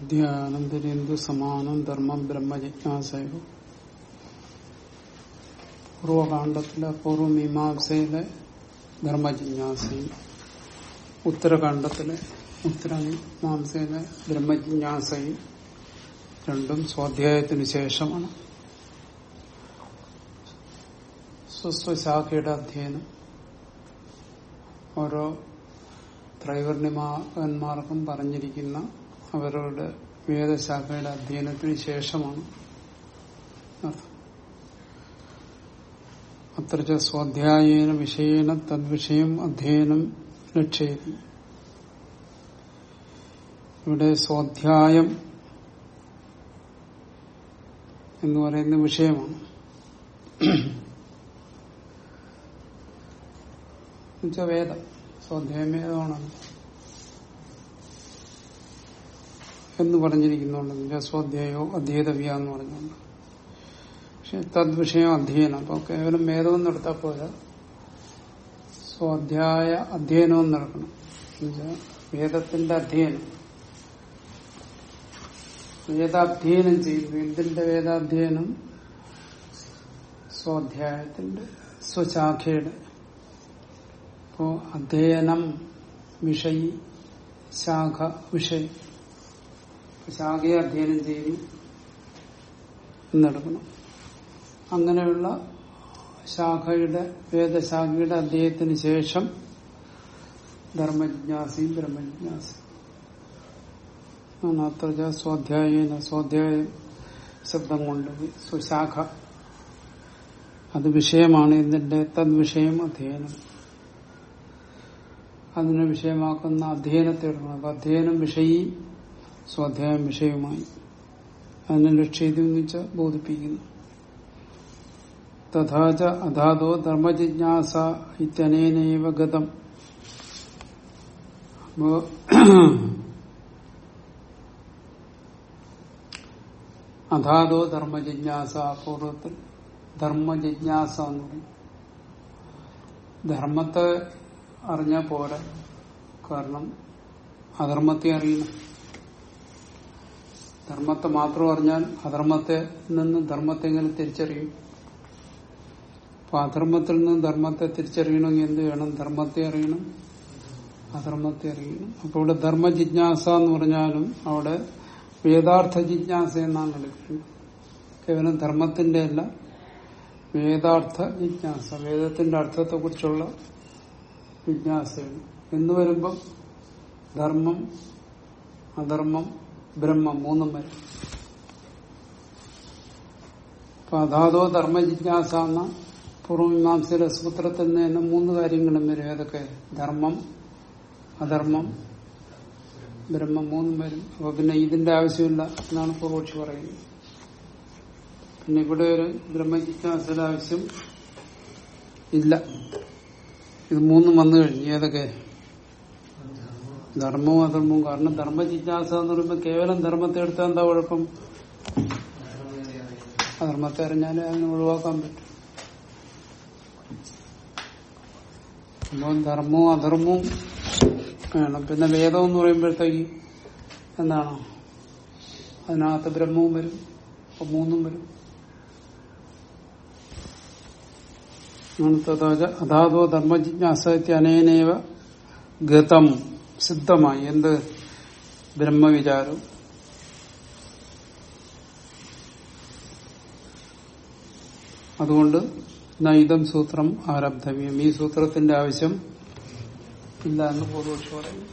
അധ്യാനന്തരേന്ദു സമാനം ധർമ്മം ബ്രഹ്മജിജ്ഞാസയോ. പൂർവകാണ്ഡത്തിലെ പൂർവമീമാംസയിലെ ധർമ്മജിജ്ഞാസയും ഉത്തരകാണ്ഡത്തിലെ ഉത്തരമീമാംസയിലെ ബ്രഹ്മജിജ്ഞാസയും രണ്ടും സ്വാധ്യായത്തിനു ശേഷമാണ്. സ്വസ്വശാഖയുടെ അധ്യയനം. ഓരോ ത്രൈവർണിമാകന്മാർക്കും പറഞ്ഞിരിക്കുന്ന അവരുടെ വേദശാഖയുടെ അധ്യയനത്തിന് ശേഷമാണ് അത്ര സ്വാധ്യായേന വിഷയേന തദ്വിഷയം അധ്യയനം ലക്ഷ്യതി ഇവിടെ സ്വാധ്യായം എന്ന് പറയുന്ന വിഷയമാണ്. വേദം. സ്വാധ്യായം വേദമാണ് എന്ന് പറഞ്ഞിരിക്കുന്നുണ്ട്. രസ്വാധ്യായോ അധ്യേതവ്യ എന്ന് പറഞ്ഞുകൊണ്ട് പക്ഷെ തദ്വിഷയം അധ്യയനം. അപ്പൊ കേവലം വേദം നടത്താൻ പോരാ. സ്വാധ്യായ അധ്യയനവും നടക്കണം വേദത്തിന്റെ അധ്യയനം. വേദാധ്യയനം ചെയ്യുന്നു. എന്തിന്റെ വേദാധ്യയനം? സ്വാധ്യായത്തിന്റെ സ്വശാഖയുടെ. അപ്പോ അധ്യയനം വിഷയി ശാഖ വിഷയം. ശാഖയെ അധ്യയനം ചെയ്തു എന്നെടുക്കണം അങ്ങനെയുള്ള ശാഖയുടെ വേദശാഖയുടെ അധ്യയത്തിന് ശേഷം ധർമ്മജ്ഞാസിയും ബ്രഹ്മജിജ്ഞാസയും അത്ര സ്വാധ്യായേന സ്വാധ്യായ ശബ്ദം കൊണ്ട് സ്വശാഖ അത് വിഷയമാണ്. ഇതിന്റെ തദ്വിഷയം അധ്യയനം. അതിനെ വിഷയമാക്കുന്ന അധ്യയനത്തെ അധ്യയനം വിഷയി സ്വാധ്യായം വിഷയവുമായി അതിനെ ലക്ഷ്യതി വെച്ചാൽ ബോധിപ്പിക്കുന്നു. തഥാച അധാതോ ധർമ്മജിജ്ഞാസ ഇത്യനേനൈവ ഗതം. അധാതോ ധർമ്മജിജ്ഞാസ പൂർവത്തിൽ ധർമ്മജിജ്ഞാസ എന്ന് പറയും. ധർമ്മത്തെ അറിഞ്ഞാൽ പോരാ. കാരണം അധർമ്മത്തെ അറിയണം. ധർമ്മത്തെ മാത്രം അറിഞ്ഞാൽ അധർമ്മത്തെ നിന്ന് ധർമ്മത്തെ എങ്ങനെ തിരിച്ചറിയും? അപ്പൊ അധർമ്മത്തിൽ നിന്ന് ധർമ്മത്തെ തിരിച്ചറിയണമെങ്കിൽ എന്ത് വേണം? ധർമ്മത്തെ അറിയണം. അധർമ്മത്തെ അറിയണം. അപ്പൊ ഇവിടെ ധർമ്മ ജിജ്ഞാസ എന്ന് പറഞ്ഞാലും അവിടെ വേദാർത്ഥ ജിജ്ഞാസ എന്നാണ് എടുക്കുന്നത് കേവലം ധർമ്മത്തിന്റെ അല്ല വേദാർത്ഥ ജിജ്ഞാസ. വേദത്തിന്റെ അർത്ഥത്തെ കുറിച്ചുള്ള ജിജ്ഞാസയാണ്. എന്ന് വരുമ്പം ധർമ്മം അധർമ്മം ബ്രഹ്മം മൂന്നും വരും. അപ്പൊ അതാതോ ധർമ്മ ജിജ്ഞാസ എന്ന പൂർവമീമാംസയുടെ സൂത്രത്തിൽ നിന്ന് മൂന്ന് കാര്യങ്ങളും വരും. ഏതൊക്കെ? ധർമ്മം അധർമ്മം ബ്രഹ്മം മൂന്നും വരും. അപ്പൊ പിന്നെ ഇതിന്റെ ആവശ്യമില്ല എന്നാണ് പൂർവക്ഷി പറയുന്നത്. പിന്നെ ഇവിടെ ഒരു ബ്രഹ്മജിജ്ഞാസയുടെ ആവശ്യം ഇല്ല. ഇത് മൂന്നും വന്നു കഴിഞ്ഞു. ഏതൊക്കെ? ധർമ്മവും അധർമ്മവും കാരണം ധർമ്മ ജിജ്ഞാസ എന്ന് പറയുമ്പോൾ കേവലം ധർമ്മത്തെ എടുത്താൽ എന്താ കുഴപ്പം? അധർമ്മത്തെ അറിഞ്ഞാലേ അതിനെ ഒഴിവാക്കാൻ പറ്റും. ധർമ്മവും അധർമ്മവും വേണം. പിന്നെ വേദം എന്ന് പറയുമ്പോഴത്തേക്ക് എന്താണ്? അതിനകത്ത് ബ്രഹ്മവും വരും അപ്പൊ മൂന്നും വരും. അതാതോ ധർമ്മജിജ്ഞാസ അനേനേവ ഗതം. സിദ്ധമായി. എന്ത് ബ്രഹ്മവിചാരം? അതുകൊണ്ട് നൈതം സൂത്രം ആരബ്ധവ്യം ഈ സൂത്രത്തിന്റെ ആവശ്യം ഇല്ല എന്ന് പൂർവക്ഷ പറയുന്നു.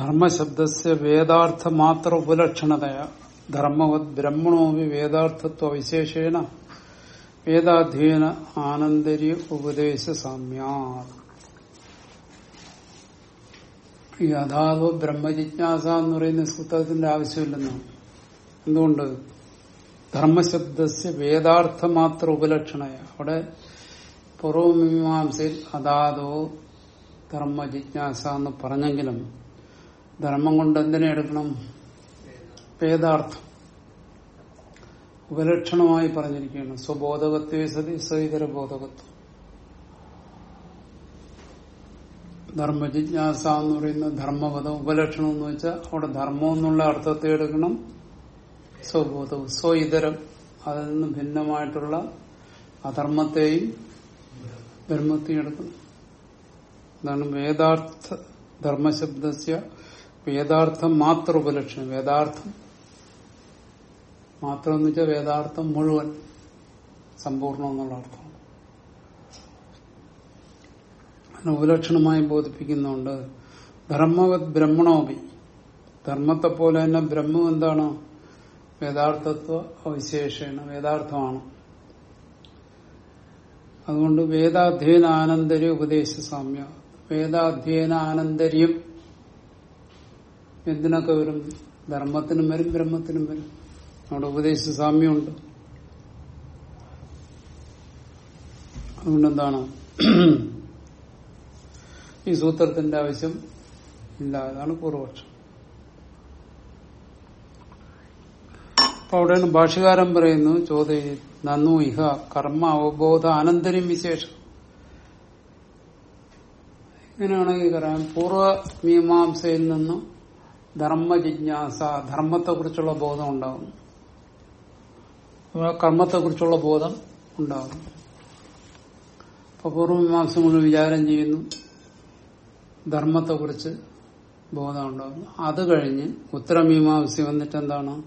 ധർമ്മശബ്ദസ്യ വേദാർത്ഥ മാത്ര ഉപലക്ഷണതയ ധർമ്മവത് ബ്രഹ്മണോപി വേദാർത്ഥത്വ വിശേഷേണ. വേദാധ്യയന ആനന്ദര്യ ഉപദേശ സാമ്യാ ഈ അഥാവ ബ്രഹ്മജിജ്ഞാസ എന്ന് പറയുന്ന സൂത്രത്തിന്റെ ആവശ്യമില്ലെന്നാണ് എന്തുകൊണ്ട്? ധർമ്മശബ്ദസ്യ വേദാർത്ഥ മാത്ര ഉപലക്ഷണയ അവിടെ പൂർവമീമാംസയിൽ അതാതോ ധർമ്മ ജിജ്ഞാസ എന്ന് പറഞ്ഞെങ്കിലും ധർമ്മം കൊണ്ട് എന്തിനെ എടുക്കണം? വേദാർത്ഥം. ഉപലക്ഷണമായി പറഞ്ഞിരിക്കുകയാണ്. സ്വബോധകത്വേ സതി സ്വൈതര ബോധകത്വം. ധർമ്മ ജിജ്ഞാസ എന്ന് പറയുന്ന ധർമ്മപദം ഉപലക്ഷണം എന്ന് വെച്ചാൽ അവിടെ ധർമ്മം എന്നുള്ള അർത്ഥത്തെ എടുക്കണം. സ്വബോധവും സ്വഇതരം അതിൽ നിന്ന് ഭിന്നമായിട്ടുള്ള അധർമ്മത്തെയും ബ്രഹ്മത്തെയും എടുക്കണം. അതാണ് വേദാർത്ഥ ധർമ്മശബ്ദസ്യ വേദാർത്ഥം മാത്രം ഉപലക്ഷണം വേദാർത്ഥം. മാത്രം എന്ന് വെച്ചാൽ വേദാർത്ഥം മുഴുവൻ സമ്പൂർണം എന്നുള്ള അർത്ഥം. അതിനെ ഉപലക്ഷണമായി ബോധിപ്പിക്കുന്നുണ്ട്. ധർമ്മവത് ബ്രഹ്മണോപി. ധർമ്മത്തെ പോലെ തന്നെ ബ്രഹ്മം എന്താണ്? വേദാർത്ഥത്വ അവിശേഷണം വേദാർത്ഥമാണ്. അതുകൊണ്ട് വേദാധ്യയന ആനന്ദര്യ ഉപദേശ സാമ്യ. വേദാധ്യയന ആനന്ദര്യം എന്തിനൊക്കെ വരും? ധർമ്മത്തിനും വരും ബ്രഹ്മത്തിനും വരും. നമ്മുടെ ഉപദേശ സാമ്യമുണ്ട്. അതുകൊണ്ടെന്താണ്? ഈ സൂത്രത്തിന്റെ ആവശ്യം ഇല്ല. അതാണ് പൂർവപക്ഷം. അപ്പൊ അവിടെയാണ് ഭാഷകാരൻ പറയുന്നു ചോദ്യ നന്നു ഇഹ കർമ്മ അവബോധ അനന്തരം വിശേഷം. ഇങ്ങനെയാണെങ്കിൽ പറയാം പൂർവ മീമാംസയിൽ നിന്നും ധർമ്മ ജിജ്ഞാസ ധർമ്മത്തെക്കുറിച്ചുള്ള ബോധം ഉണ്ടാവും. കർമ്മത്തെക്കുറിച്ചുള്ള ബോധം ഉണ്ടാവും. അപ്പൊ പൂർവമീമാംസ മുഴുവൻ വിചാരം ചെയ്യുന്നു ധർമ്മത്തെക്കുറിച്ച് ബോധം ഉണ്ടാകുന്നു അത് കഴിഞ്ഞ് ഉത്തരമീമാംസ വന്നിട്ട് എന്താണ്?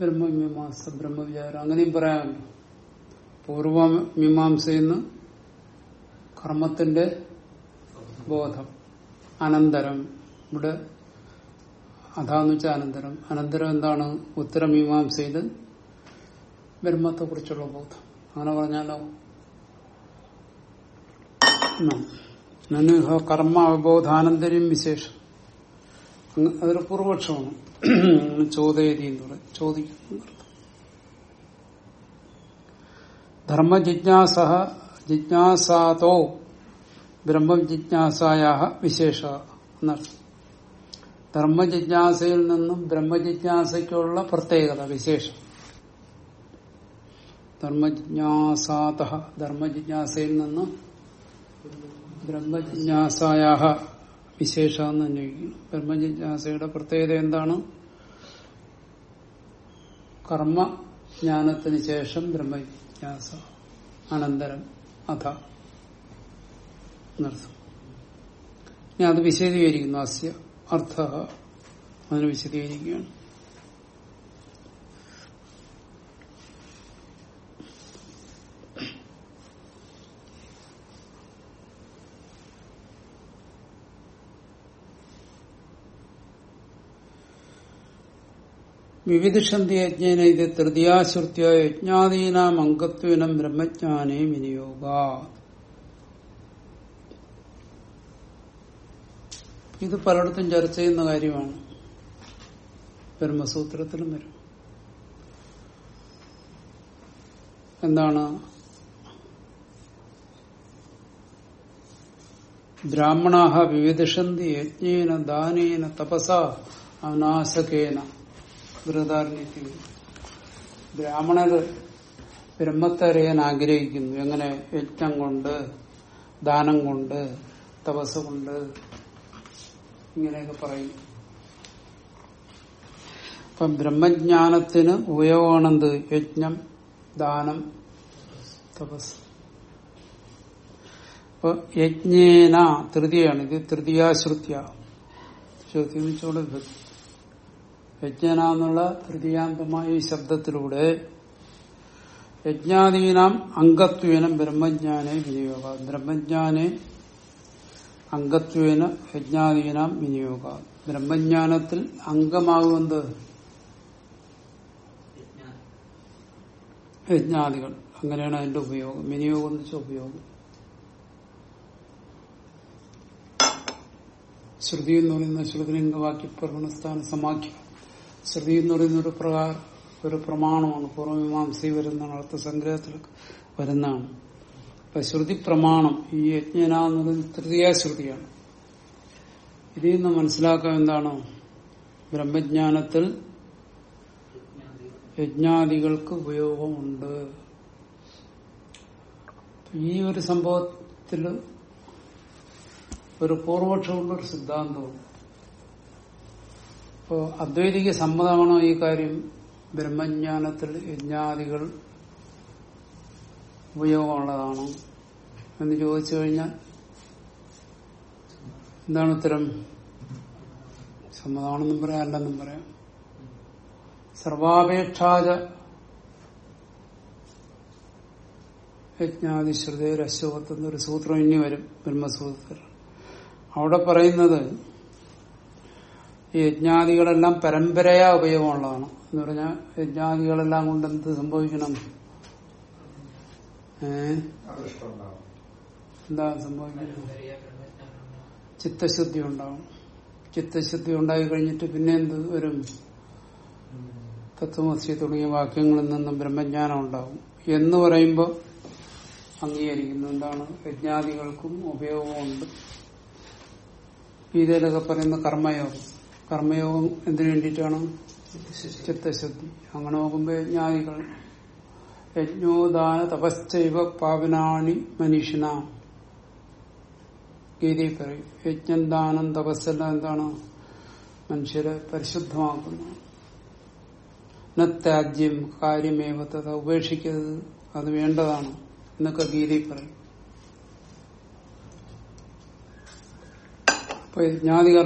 ബ്രഹ്മമീമാംസ ബ്രഹ്മവിചാരം അങ്ങനെയും പറയാമല്ലോ പൂർവമീമാംസയെന്ന് കർമ്മത്തിന്റെ ബോധം അനന്തരം. ഇവിടെ അതാന്ന് വെച്ചാൽ അനന്തരം. അനന്തരം എന്താണ് ഉത്തരമീമാംസയിൽ ബ്രഹ്മത്തെ കുറിച്ചുള്ള ബോധം. അങ്ങനെ പറഞ്ഞാലോ? നനുഹ കർമ്മ അവബോധാനന്തരം വിശേഷം. അതൊരു പൂർവപക്ഷമാണ്. ചോദയതി എന്ന് പറയും ചോദിക്കുന്നു ധർമ്മ ജിജ്ഞാസ ജിജ്ഞാസാതോ ബ്രഹ്മ ജിജ്ഞാസായ വിശേഷ എന്നർത്ഥം. ധർമ്മജിജ്ഞാസയിൽ നിന്നും ബ്രഹ്മജിജ്ഞാസയ്ക്കുള്ള പ്രത്യേകത വിശേഷം. ധർമ്മജിജ്ഞാസാത ധർമ്മജിജ്ഞാസയിൽ നിന്നും ബ്രഹ്മജിജ്ഞാസായ വിശേഷ എന്ന് ബ്രഹ്മജിജ്ഞാസയുടെ പ്രത്യേകത എന്താണ്? കർമ്മജ്ഞാനത്തിന് ശേഷം ബ്രഹ്മജിജ്ഞാസ അനന്തരം അഥ എന്നർത്ഥം. ഇനി അത് വിശദീകരിക്കുന്നു അസ്യ. അർത്ഥ അതിനെ വിശദീകരിക്കുകയാണ് വിവിധിഷന്തി യജ്ഞേന ഇത് തൃതീയാശ്രുത്യ യജ്ഞാദീനാം അംഗത്വനം ബ്രഹ്മജ്ഞാനേ വിനിയോഗ ഇത് പലയിടത്തും ചർച്ച ചെയ്യുന്ന കാര്യമാണ്. ബ്രഹ്മസൂത്രത്തിലും വരും. എന്താണ്? ബ്രാഹ്മണാഹ വിവിധിഷന്തി യജ്ഞേന ദാനേന തപസ അനാശകേന. ബൃഹദാരണ്യത്തിൽ ബ്രാഹ്മണർ ബ്രഹ്മത്തെ അറിയാൻ ആഗ്രഹിക്കുന്നു. എങ്ങനെ? യജ്ഞം കൊണ്ട് ദാനം കൊണ്ട് തപസ് കൊണ്ട് ഇങ്ങനെയൊക്കെ പറയും. അപ്പം ബ്രഹ്മജ്ഞാനത്തിന് ഉപയോഗമാണെന്ത്? യജ്ഞം ദാനം തപസ്. അപ്പൊ യജ്ഞേന തൃതീയാണ്. ഇത് തൃതീയാശ്രുത്യ. ശ്രുതി വെച്ചോടെ യജ്ഞന എന്നുള്ള തൃതീയാന്തമായ ഈ ശബ്ദത്തിലൂടെ യജ്ഞാദീനാം അംഗത്വേനം ബ്രഹ്മജ്ഞാനെ വിനിയോഗ. ബ്രഹ്മജ്ഞാനെ അംഗത്വേന യജ്ഞാദീനാം വിനിയോഗ. ബ്രഹ്മജ്ഞാനത്തിൽ അംഗമാകുന്നത് യജ്ഞാദികൾ അങ്ങനെയാണ് അതിന്റെ ഉപയോഗം. വിനിയോഗം എന്ന് വെച്ചാൽ ഉപയോഗം. ശ്രുതി എന്ന് പറയുന്ന ശ്രുതിലിംഗവാക്യ പ്രവണസ്ഥാന സമാഖ്യം. ശ്രുതി എന്ന് പറയുന്ന ഒരു പ്രകാരം ഒരു പ്രമാണമാണ്. പൂർവമീമാംസയിൽ വരുന്നതാണ് അർത്ഥസംഗ്രഹത്തിൽ വരുന്നതാണ്. അപ്പൊ ശ്രുതി പ്രമാണം ഈ യജ്ഞന എന്നത് തൃതീയ ശ്രുതിയാണ്. ഇതിൽ നിന്ന് മനസ്സിലാക്കാൻ എന്താണ്? ബ്രഹ്മജ്ഞാനത്തിൽ യജ്ഞാദികൾക്ക് ഉപയോഗമുണ്ട്. ഈ ഒരു സംഭവത്തിൽ ഒരു പൂർവപക്ഷമുള്ള ഒരു സിദ്ധാന്തമുണ്ട്. അപ്പോ സമ്മതമാണോ ഈ കാര്യം? ബ്രഹ്മജ്ഞാനത്തിൽ യജ്ഞാദികൾ ഉപയോഗമുള്ളതാണോ എന്ന് ചോദിച്ചു കഴിഞ്ഞാൽ എന്താണ് ഉത്തരം? സമ്മതമാണെന്നും പറയാം അല്ലെന്നും പറയാം. സർവാപേക്ഷാജ യജ്ഞാതിശ്രുതേർ അശ്വത്തെന്ന ഒരു സൂത്രം ഇനി വരും ബ്രഹ്മസൂത്ര അവിടെ പറയുന്നത് ഈ യജ്ഞാദികളെല്ലാം പരമ്പരയാ ഉപയോഗമുള്ളതാണ്. എന്ന് പറഞ്ഞാൽ യജ്ഞാദികളെല്ലാം കൊണ്ട് എന്ത് സംഭവിക്കണം? എന്താ സംഭവിക്കുന്നത് ചിത്തശുദ്ധി ഉണ്ടാവും. ചിത്തശുദ്ധി ഉണ്ടായി കഴിഞ്ഞിട്ട് പിന്നെ എന്ത് വരും? തത്വമസി തുടങ്ങിയ വാക്യങ്ങളിൽ നിന്നും ബ്രഹ്മജ്ഞാനം ഉണ്ടാവും. എന്ന് പറയുമ്പോൾ അംഗീകരിക്കുന്നു. എന്താണ്? യജ്ഞാദികൾക്കും ഉപയോഗമുണ്ട് ഗീതയിലൊക്കെ പറയുന്ന കർമ്മയോഗം. കർമ്മയോഗം എന്തിനു വേണ്ടിയിട്ടാണ്? ചിത്തശുദ്ധി. അങ്ങനെ നോക്കുമ്പോൾ യജ്ഞാദികൾ യജ്ഞോദാന തപശ്ചൈവ പാവനാണി മനുഷ്യന ഗീതയിൽ പറയും യജ്ഞം ദാനം തപസ്സെല്ലാം എന്താണ് മനുഷ്യരെ പരിശുദ്ധമാക്കുന്നു. നത്യാജ്യം കാര്യമേവത്തത ഉപേക്ഷിക്കരുത് അത് വേണ്ടതാണ് എന്നൊക്കെ ഗീതയിൽ പറയും. അപ്പൊ യജ്ഞാതി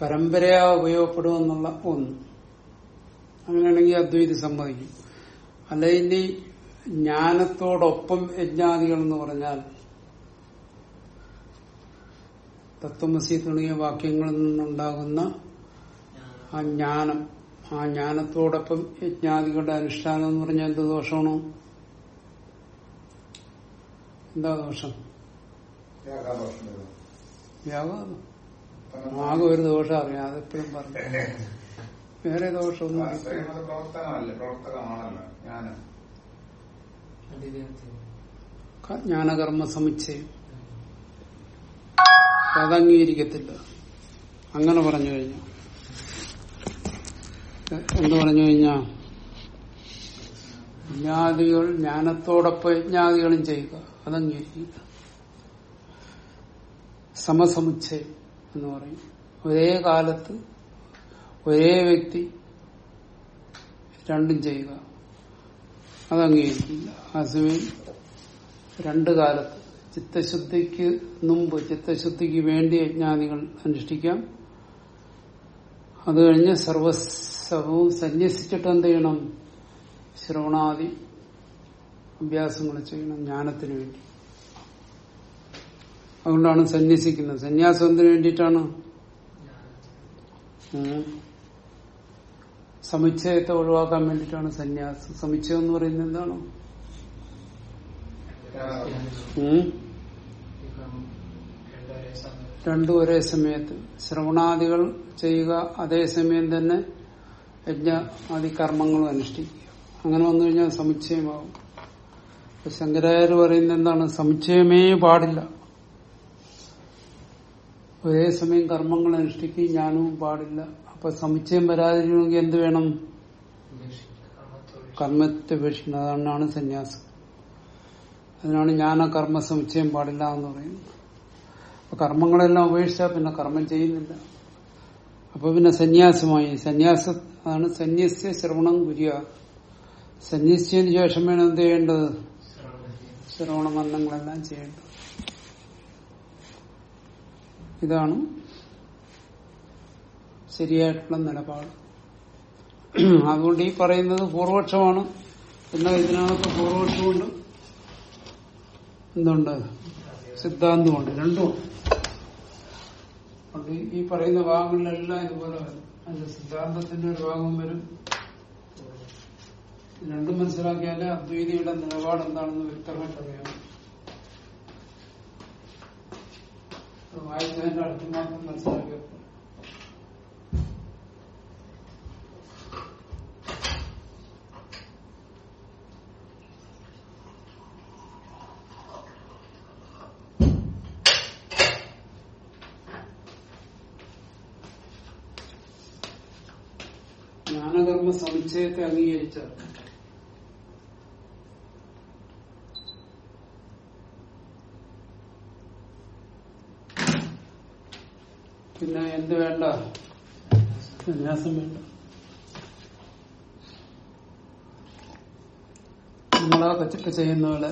പരമ്പരയാ ഉപയോഗപ്പെടുമെന്നുള്ള ഒന്ന്. അങ്ങനെയാണെങ്കിൽ അദ്വൈതി സമ്മതിക്കും. അല്ല ഇനി ജ്ഞാനത്തോടൊപ്പം യജ്ഞാദികൾ എന്ന് പറഞ്ഞാൽ തത്വമസി തുടങ്ങിയ വാക്യങ്ങളിൽ നിന്നുണ്ടാകുന്ന ആ ജ്ഞാനം ആ ജ്ഞാനത്തോടൊപ്പം യജ്ഞാദികളുടെ അനുഷ്ഠാനം എന്ന് പറഞ്ഞാൽ എന്ത് ദോഷമാണോ? എന്താ ദോഷം? വ്യാപാരം ആകെ ഒരു ദോഷം അറിയാം അതെപ്പോഴും പറഞ്ഞു. വേറെ ദോഷമൊന്നും. പ്രവർത്തനമല്ലേ? പ്രവർത്തനമാണല്ലോ. ജ്ഞാനകർമ്മ സമുച്ചയം. അതംഗീകരിക്കത്തില്ല അങ്ങനെ പറഞ്ഞു കഴിഞ്ഞു. എന്ത് പറഞ്ഞു കഴിഞ്ഞാ? ജ്ഞാതികൾ ജ്ഞാനത്തോടൊപ്പം യജ്ഞാദികളും ചെയ്യുക. അതംഗീകരിക്കുക സമസമുച്ചയം എന്ന് പറയും. ഒരേ കാലത്ത് ഒരേ വ്യക്തി രണ്ടും ചെയ്യുക. അത് അംഗീകരിക്കില്ല അതേസമയം രണ്ടു കാലത്ത് ചിത്തശുദ്ധിക്ക് മുമ്പ് ചിത്തശുദ്ധിക്ക് വേണ്ടി യജ്ഞാദികൾ അനുഷ്ഠിക്കാം അത് കഴിഞ്ഞ് സർവസ്വവും സന്യസിച്ചിട്ട് എന്ത് ചെയ്യണം? ശ്രവണാദി അഭ്യാസങ്ങൾ ചെയ്യണം ജ്ഞാനത്തിന് വേണ്ടി. അതുകൊണ്ടാണ് സന്യസിക്കുന്നത്. സന്യാസം എന്തിനു വേണ്ടിയിട്ടാണ്. സമുച്ചയത്തെ ഒഴിവാക്കാൻ വേണ്ടിയിട്ടാണ് സന്യാസം. സമുച്ചയം എന്ന് പറയുന്നത് എന്താണ്? രണ്ടു ഒരേ സമയത്ത്. ശ്രവണാദികൾ ചെയ്യുക അതേസമയം തന്നെ യജ്ഞ ആദി കർമ്മങ്ങളും അനുഷ്ഠിക്കുക. അങ്ങനെ വന്നു കഴിഞ്ഞാൽ സമുച്ചയമാകും അപ്പൊ ശങ്കരാചാര്യ പറയുന്നത് എന്താണ്? സമുച്ചയമേ പാടില്ല. ഒരേ സമയം കർമ്മങ്ങൾ അനുഷ്ഠിക്കുകയും ജ്ഞാനവും പാടില്ല. അപ്പൊ സമുച്ചയം വരാതിരിക്കണമെങ്കിൽ എന്ത് വേണം? കർമ്മത്തെ ഉപേക്ഷിക്കുന്നത് അതാണ് സന്യാസം. അതിനാണ് ജ്ഞാന കർമ്മ സമുച്ചയം പാടില്ല എന്ന് പറയുന്നത്. അപ്പൊ കർമ്മങ്ങളെല്ലാം ഉപേക്ഷിച്ചാൽ പിന്നെ കർമ്മം ചെയ്യുന്നില്ല. അപ്പൊ പിന്നെ സന്യാസമായി. സന്യാസ അതാണ് സന്യസ്യ ശ്രവണം ഗുരിയ സന്യസിച്ചതിന് ശേഷം വേണം എന്ത് ചെയ്യേണ്ടത്? ശ്രവണ മരണങ്ങളെല്ലാം ചെയ്യേണ്ടത്. ഇതാണ് ശരിയായിട്ടുള്ള നിലപാട്. അതുകൊണ്ട് ഈ പറയുന്നത് പൂർവപക്ഷമാണ്. എന്നാൽ ഇതിനകത്ത് പൂർവപക്ഷമുണ്ട്? എന്തുണ്ട്? സിദ്ധാന്തമുണ്ട്. രണ്ടും ഈ പറയുന്ന ഭാഗങ്ങളിലെല്ലാം ഇതുപോലെ വരും. സിദ്ധാന്തത്തിന്റെ ഒരു ഭാഗം വരും. രണ്ടും മനസ്സിലാക്കിയാലേ അദ്വൈതിയുടെ നിലപാട് എന്താണെന്ന് വ്യക്തമായിട്ട് അറിയാം വായിച്ചതിന്റെ അടുത്ത് മാത്രം മനസ്സിലാക്കിയ ജ്ഞാനകർമ്മ സമുച്ചയത്തെ അംഗീകരിച്ച പിന്നെ എന്ത് വേണ്ട? സന്യാസം വേണ്ട. നമ്മളാ പച്ചപ്പ് ചെയ്യുന്ന പോലെ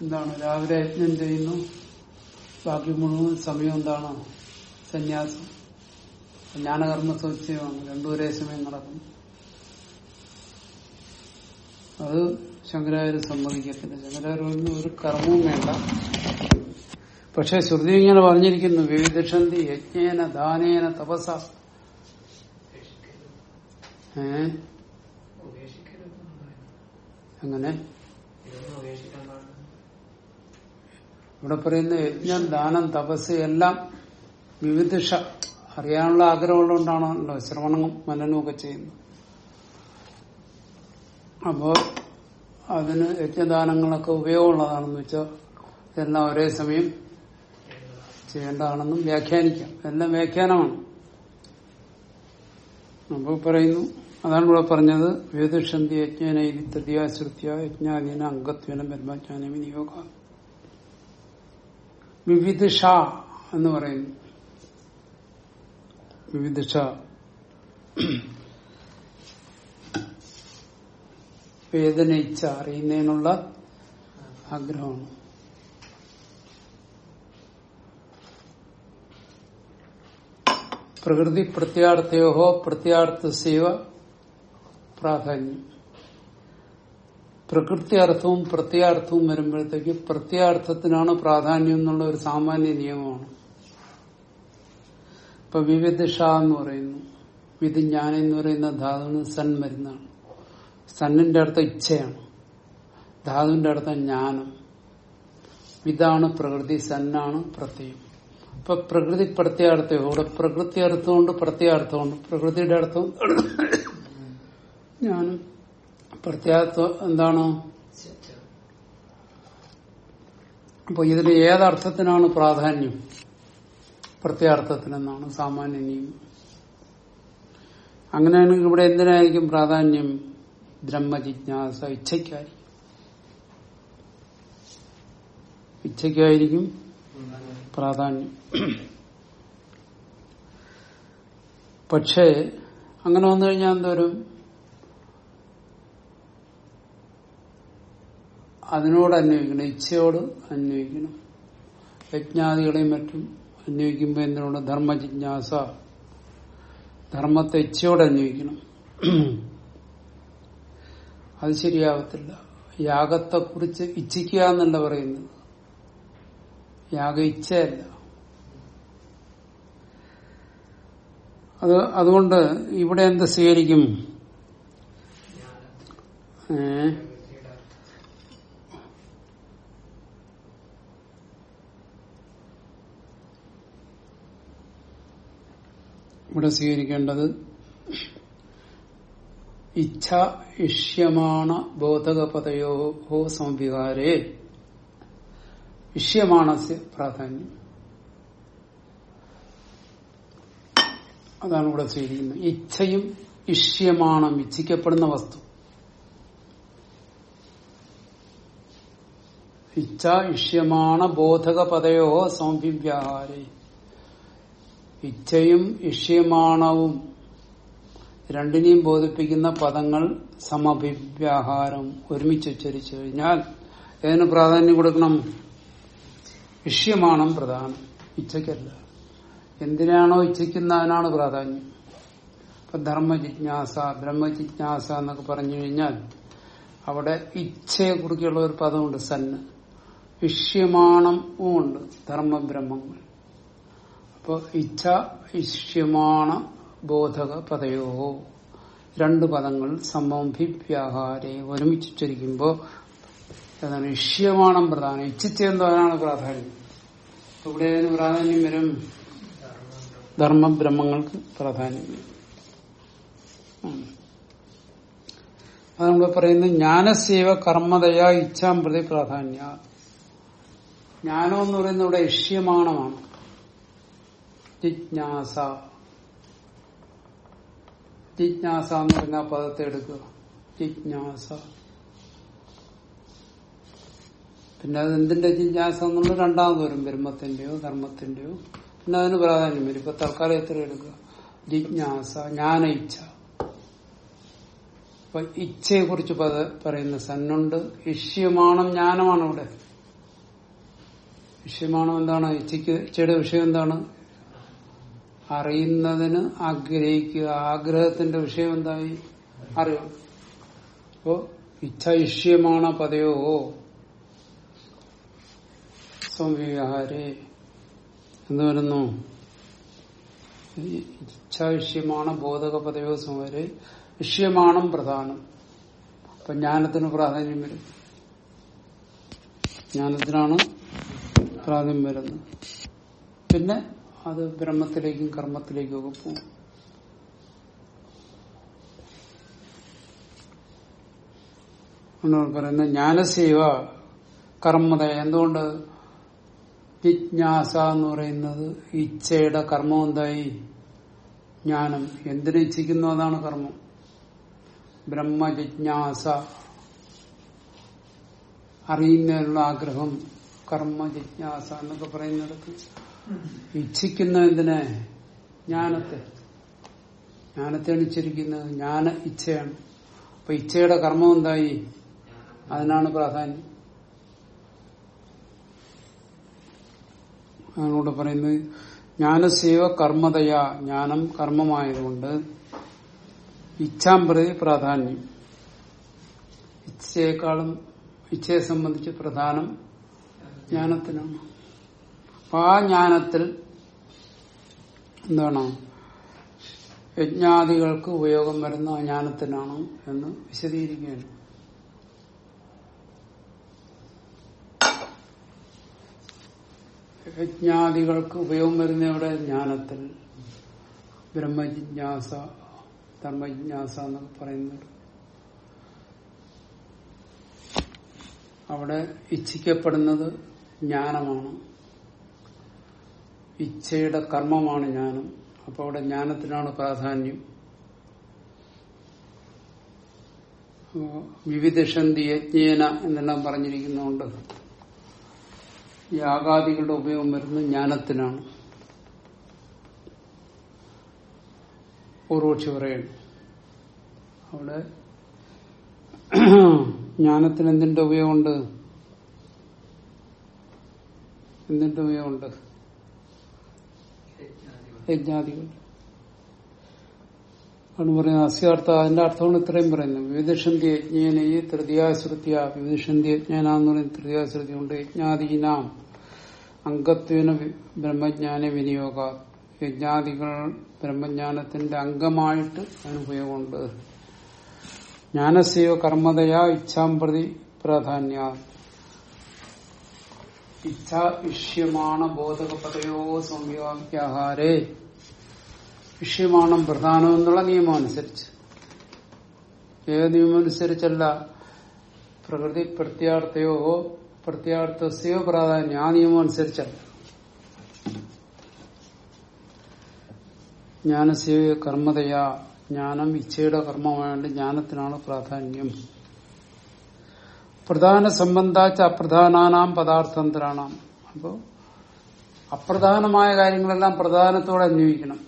എന്താണ്? രാവിലെ യജ്ഞം ചെയ്യുന്നു. ബാക്കി മുഴുവൻ സമയം എന്താണ്? സന്യാസം. ജ്ഞാനകർമ്മ സമുച്ചയമാണ് രണ്ടു ഒരേ സമയം നടക്കും അത് ശങ്കരാചാര്യ സമ്മതിക്കത്തില്ല. ശങ്കരാചാര്യ ഒരു കർമ്മവും വേണ്ട. പക്ഷെ ശ്രുതി ഇങ്ങനെ പറഞ്ഞിരിക്കുന്നു വിവിധക്ഷന്തി യജ്ഞേന ദാനേന തപസ. ഏ? അങ്ങനെ? ഇവിടെ പറയുന്ന യജ്ഞം ദാനം തപസ് എല്ലാം വിവിധ അറിയാനുള്ള ആഗ്രഹമുള്ളതുകൊണ്ടാണല്ലോ ശ്രവണവും മനനവും ഒക്കെ ചെയ്യുന്നത്. അപ്പോ അതിന് യജ്ഞദാനങ്ങളൊക്കെ ഉപയോഗമുള്ളതാണെന്ന് വെച്ചാൽ ഇതെല്ലാം ഒരേ സമയം ചെയ്യേണ്ടതാണെന്നും വ്യാഖ്യാനിക്കാം. എല്ലാം വ്യാഖ്യാനമാണ്. അപ്പോൾ പറയുന്നു അതാണ് ഇവിടെ പറഞ്ഞത് വേദക്ഷന്തി യജ്ഞനൈതി തൃതീയാശ്രുത്യ യജ്ഞാധീന അംഗത്വനം ബ്രഹ്മജ്ഞാനം വിനിയോഗ. വിവിധിഷ എന്ന് പറയുന്നു. വിവിധിഷ. വേദന ഇച്ഛ അറിയുന്നതിനുള്ള ആഗ്രഹമാണ്. പ്രകൃതി പ്രത്യാർത്ഥയോഹോ പ്രത്യാർത്ഥസേവ പ്രാധാന്യം. പ്രകൃതി അർത്ഥവും പ്രത്യാർത്ഥവും വരുമ്പോഴത്തേക്ക് പ്രത്യാർത്ഥത്തിനാണ് പ്രാധാന്യം എന്നുള്ള ഒരു സാമാന്യ നിയമമാണ്. ഇപ്പൊ വിവിധിഷ എന്ന് പറയുന്നു. വിധിജ്ഞാനം എന്ന് പറയുന്ന ധാതുവിന് സൺ മരുന്നാണ് സന്നിന്റെ അർത്ഥം ഇച്ഛയാണ്. ധാതുവിന്റെ അർത്ഥം ജ്ഞാനം. ഇതാണ് പ്രകൃതി സന്നാണ് പ്രത്യയം. ഇപ്പൊ പ്രകൃതി പ്രത്യാർത്ഥം ഇവിടെ പ്രകൃതി അർത്ഥമുണ്ട് പ്രത്യാർത്ഥമുണ്ട്. പ്രകൃതിയുടെ അർത്ഥം ജ്ഞാനം. പ്രത്യാർത്ഥം എന്താണ്? അപ്പൊ ഇതിന് ഏതർത്ഥത്തിനാണ് പ്രാധാന്യം? പ്രത്യാർത്ഥത്തിനെന്നാണ് സാമാന്യ നിയമം. അങ്ങനെയാണെങ്കിൽ ഇവിടെ എന്തിനായിരിക്കും പ്രാധാന്യം? ബ്രഹ്മജിജ്ഞാസ ഇച്ഛയ്ക്കായിരിക്കും. ഇച്ഛയ്ക്കായിരിക്കും പ്രാധാന്യം. പക്ഷേ അങ്ങനെ വന്നു കഴിഞ്ഞാൽ എന്തോരും? അതിനോട് അന്വയിക്കണം ഇച്ഛയോട് അന്വയിക്കണം. യജ്ഞാദികളെയും മറ്റും അന്വയിക്കുമ്പോൾ എന്തിനോട് ധർമ്മജിജ്ഞാസ. ധർമ്മത്തെ ഇച്ഛയോട് അന്വയിക്കണം. അത് യാഗത്തെ കുറിച്ച് ഇച്ഛിക്കുക എന്നല്ല പറയുന്നത്. യാഗ ഇച്ഛയല്ല അത് അതുകൊണ്ട് ഇവിടെ എന്ത് സ്വീകരിക്കും? ഇവിടെ സ്വീകരിക്കേണ്ടത് ഇച്ഛ ഇഷ്യമാണ ബോധകപതയോ സംവികാരേ. ഇഷ്യമാണസ് പ്രാധാന്യം. അതാണ് ഇവിടെ സ്വീകരിക്കുന്നത് ഇച്ഛയും ഇഷ്യമാണം ഇച്ഛിക്കപ്പെടുന്ന വസ്തു. ഇച്ഛ ഇഷ്യമാണ ബോധക പദയോ സംവിവ്യാഹാരേ. ഇച്ഛയും ഇഷ്യമാണവും രണ്ടിനെയും ബോധിപ്പിക്കുന്ന പദങ്ങൾ സമഭിവ്യാഹാരം ഒരുമിച്ച് ഉച്ചരിച്ചു കഴിഞ്ഞാൽ ഏതിന് പ്രാധാന്യം കൊടുക്കണം? വിഷയമാണ് പ്രധാനം. ഇച്ഛയ്ക്കല്ല. എന്തിനാണോ ഇച്ഛിക്കുന്ന അതിനാണ് പ്രാധാന്യം. ഇപ്പൊ ധർമ്മജിജ്ഞാസ ബ്രഹ്മജിജ്ഞാസ എന്നൊക്കെ പറഞ്ഞു കഴിഞ്ഞാൽ അവിടെ ഇച്ഛയെ കുറിക്കുള്ള ഒരു പദമുണ്ട് സന്ന് ഇഷ്യമാണവും ഉണ്ട് ധർമ്മബ്രഹ്മങ്ങൾ. അപ്പോൾ ഇച്ഛ ഇഷ്യമാണ ബോധക പദയോ രണ്ട് പദങ്ങൾ സംബന്ധിവ്യാഹാരെ ഒരുമിച്ചിരിക്കുമ്പോ ഏതാണ് ഇഷ്യമാണം പ്രധാനം. ഇച്ഛിച്ചെന്തോനാണ് പ്രാധാന്യം. ഇവിടെ അതിന് പ്രാധാന്യം വരും. ധർമ്മബ്രഹ്മങ്ങൾക്ക് പ്രാധാന്യം വരും. അത് നമ്മൾ പറയുന്നത് ജ്ഞാനസേവ കർമ്മദയാ ഇച്ഛാം പ്രതി പ്രാധാന്യ. ജ്ഞാനം എന്ന് പറയുന്നത് ഇവിടെ ഇഷ്യമാണമാണ് ജിജ്ഞാസ. ജിജ്ഞാസ എന്ന് പറയുന്ന ആ പദത്തെ എടുക്കുക. ജിജ്ഞാസ. പിന്നെ അത് എന്തിന്റെ ജിജ്ഞാസ എന്നുള്ള രണ്ടാമത് വരും ബ്രഹ്മത്തിന്റെയോ ധർമ്മത്തിന്റെയോ. പിന്നെ അതിന് പ്രാധാന്യം വരും. ഇപ്പൊ തൽക്കാലം എത്ര എടുക്കുക? ജിജ്ഞാസ ജ്ഞാന ഇച്ഛ ഇപ്പൊ ഇച്ഛയെ കുറിച്ച് പറയുന്ന സന്നുണ്ട്. ഇഷ്യമാണം ജ്ഞാനമാണ് ഇവിടെ വിഷയമാണോ എന്താണ്? ഇച്ഛയ്ക്ക് ഇച്ഛയുടെ വിഷയം എന്താണ്? അറിയുന്നതിന് ആഗ്രഹിക്കുക. ആഗ്രഹത്തിന്റെ വിഷയം എന്തായി? അറിവ്. അപ്പോ ഇച്ഛ പതയോ സംവിഹാരേ. എന്ന് വരുന്നു ഇച്ഛാവിഷ്യമാണ് ബോധക പദയോ സംവിഹാരേ. വിഷയമാണം പ്രധാനം. അപ്പൊ ജ്ഞാനത്തിന് പ്രാധാന്യം വരും. ജ്ഞാനത്തിനാണ് പ്രാധാന്യം വരുന്നത്. പിന്നെ അത് ബ്രഹ്മത്തിലേക്കും കർമ്മത്തിലേക്കും ഒക്കെ പോകും. പറയുന്നത് ജ്ഞാനസേവ കർമ്മത എന്തുകൊണ്ട്? ജിജ്ഞാസ എന്ന് പറയുന്നത് ഇച്ഛയുടെ കർമ്മം എന്തായി? ജ്ഞാനം. എന്തിനു ഇച്ഛിക്കുന്നു അതാണ് കർമ്മം. ബ്രഹ്മ ജിജ്ഞാസ അറിയുന്നതിനുള്ള ആഗ്രഹം കർമ്മ ജിജ്ഞാസ എന്നൊക്കെ പറയുന്നിടത്ത് ഇച്ഛിക്കുന്ന എന്തിനെ? ജ്ഞാനത്തെ. ജ്ഞാനത്തെയാണ് ഇച്ഛിക്കുന്നത് ജ്ഞാന ഇച്ഛയാണ്. അപ്പൊ ഇച്ഛയുടെ കർമ്മം എന്തായി? അതിനാണ് പ്രാധാന്യം. അതിനോട് പറയുന്നത് ജ്ഞാനസേവ കർമ്മതയാ ജ്ഞാനം കർമ്മമായതുകൊണ്ട് ഇച്ഛാം പ്രതി പ്രാധാന്യം. ഇച്ഛയെക്കാളും ഇച്ഛയെ സംബന്ധിച്ച് പ്രധാനം ജ്ഞാനത്തിനാണ്. ആ ജ്ഞാനത്തിൽ എന്താണ്? യജ്ഞാദികൾക്ക് ഉപയോഗം വരുന്ന ആ ജ്ഞാനത്തിനാണ് എന്ന് വിശദീകരിക്കുകയാണ്. യജ്ഞാദികൾക്ക് ഉപയോഗം വരുന്ന ഇവിടെ ജ്ഞാനത്തിൽ. ബ്രഹ്മജിജ്ഞാസ ധർമ്മജിജ്ഞാസ എന്ന് പറയുന്നത്. അവിടെ ഇച്ഛിക്കപ്പെടുന്നത് ജ്ഞാനമാണ്. ഇച്ഛയുടെ കർമ്മമാണ് ജ്ഞാനം. അപ്പൊ അവിടെ ജ്ഞാനത്തിനാണ് പ്രാധാന്യം. വിവിധഷന്തി യജ്ഞേന എന്നെല്ലാം പറഞ്ഞിരിക്കുന്നതുകൊണ്ട് യാഗാദികളുടെ ഉപയോഗം വരുന്നത് ജ്ഞാനത്തിനാണ്. പൂർവക്ഷി പറയുന്നത് അവിടെ ജ്ഞാനത്തിന് എന്തിന്റെ ഉപയോഗമുണ്ട്? എന്തിന്റെ ഉപയോഗമുണ്ട്? യജ്ഞാദികൾ. ആണ് പറയുന്നത് അസ്യാർത്ഥ. അതിന്റെ അർത്ഥമാണ് ഇത്രയും പറയുന്നത്. വിവിധന്തി യജ്ഞേന ഈ തൃതീയാശ്രുതിയ വിവിധന്തി യജ്ഞേന എന്ന് തൃതീയാശ്രുതി കൊണ്ട് യജ്ഞാദീനാം. അംഗത്വന ബ്രഹ്മജ്ഞാന വിനിയോഗ. യജ്ഞാദികൾ ബ്രഹ്മജ്ഞാനത്തിന്റെ അംഗമായിട്ട് അതിന് ഉപയോഗമുണ്ട്. ജ്ഞാനസ്യോ കർമ്മതയാ ഇച്ഛാം പ്രതി പ്രാധാന്യ. ഇച്ഛ ഇഷ്യമാണ് ബോധകപതയോ സംവ്യാഹാരേ ഇഷ്യമാണം പ്രധാനം എന്നുള്ള നിയമം അനുസരിച്ച്. ഏത് നിയമം അനുസരിച്ചല്ല? പ്രകൃതി പ്രത്യാർത്ഥയോ പ്രത്യാർത്ഥസ്യോ പ്രാധാന്യം. ആ നിയമം അനുസരിച്ചല്ല. ജ്ഞാനസ്യ കർമ്മതയാ. ജ്ഞാനം ഇച്ഛയുടെ കർമ്മമായതുകൊണ്ട് ജ്ഞാനത്തിനാണ് പ്രാധാന്യം. പ്രധാന സംബന്ധാച്ച അപ്രധാനാനാം പദാർത്ഥന്തരാണാം. അപ്പോ അപ്രധാനമായ കാര്യങ്ങളെല്ലാം പ്രധാനത്തോടെ അന്വയിക്കണം.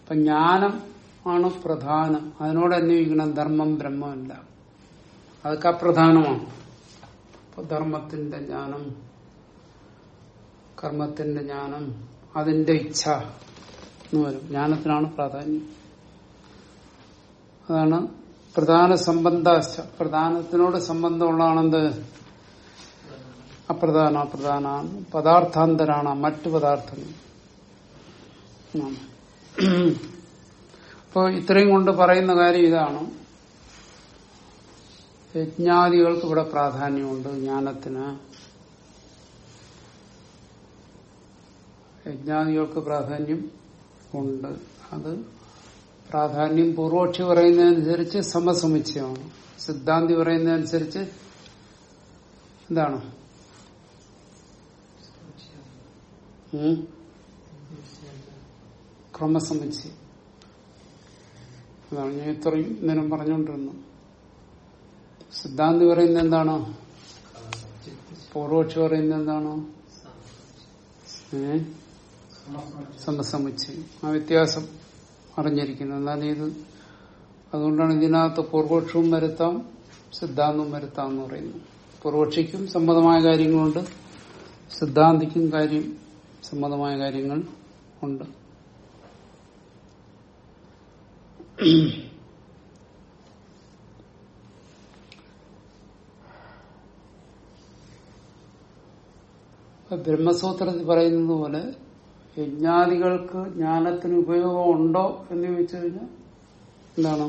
അപ്പൊ ജ്ഞാനം ആണ് പ്രധാനം. അതിനോട് അന്വയിക്കണം. ധർമ്മം ബ്രഹ്മമില്ല. അതൊക്കെ അപ്രധാനമാണ്. അപ്പൊ ധർമ്മത്തിന്റെ ജ്ഞാനം കർമ്മത്തിന്റെ ജ്ഞാനം അതിന്റെ ഇച്ഛ എന്ന് വരും. ജ്ഞാനത്തിനാണ് പ്രാധാന്യം. അതാണ് പ്രധാന സംബന്ധ പ്രധാനത്തിനോട് സംബന്ധമുള്ളതാണെന്ത്? അപ്രധാന അപ്രധാന പദാർത്ഥാന്തരാണ് മറ്റു പദാർത്ഥങ്ങൾ. അപ്പോ ഇത്രയും കൊണ്ട് പറയുന്ന കാര്യം ഇതാണ്. യജ്ഞാദികൾക്ക് ഇവിടെ പ്രാധാന്യമുണ്ട് ജ്ഞാനത്തിന്. യജ്ഞാദികൾക്ക് പ്രാധാന്യം ഉണ്ട്. അത് പ്രാധാന്യം പൂർവക്ഷി പറയുന്നതനുസരിച്ച് സമസമുച്ചയമാണ്. സിദ്ധാന്തി പറയുന്നതനുസരിച്ച് എന്താണ്? ക്രമസമുച്ചയം. അതാണ് ഞാൻ ഇത്രയും നേരം പറഞ്ഞുകൊണ്ടിരുന്നു സിദ്ധാന്തി പറയുന്നത് എന്താണ് പൂർവക്ഷി പറയുന്നത് എന്താണ് ഏ സമസമുച്ചയം. ആ വ്യത്യാസം. അറിഞ്ഞിരിക്കുന്നു എന്നാൽ ഇത് അതുകൊണ്ടാണ് ഇതിനകത്ത് പൂർവക്ഷവും വരുത്താം സിദ്ധാന്തവും വരുത്താം എന്ന് പറയുന്നു പൂർവക്ഷിക്കും സമ്മതമായ കാര്യങ്ങളുണ്ട് സിദ്ധാന്തിക്കും കാര്യം സമ്മതമായ കാര്യങ്ങൾ ഉണ്ട്. ബ്രഹ്മസൂത്രത്തിൽ പറയുന്നത് പോലെ യജ്ഞാദികൾക്ക് ജ്ഞാനത്തിന് ഉപയോഗം ഉണ്ടോ എന്ന് ചോദിച്ചു കഴിഞ്ഞാൽ എന്താണ്?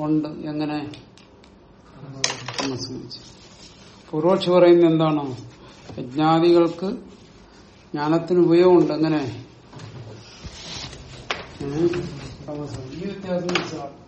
ഉണ്ട്. എങ്ങനെ? സംബന്ധിച്ച് പൂർവക്ഷി പറയുന്നത് എന്താണ്? യജ്ഞാദികൾക്ക് ജ്ഞാനത്തിന് ഉപയോഗമുണ്ട്. എങ്ങനെ? ഈ വ്യത്യാസം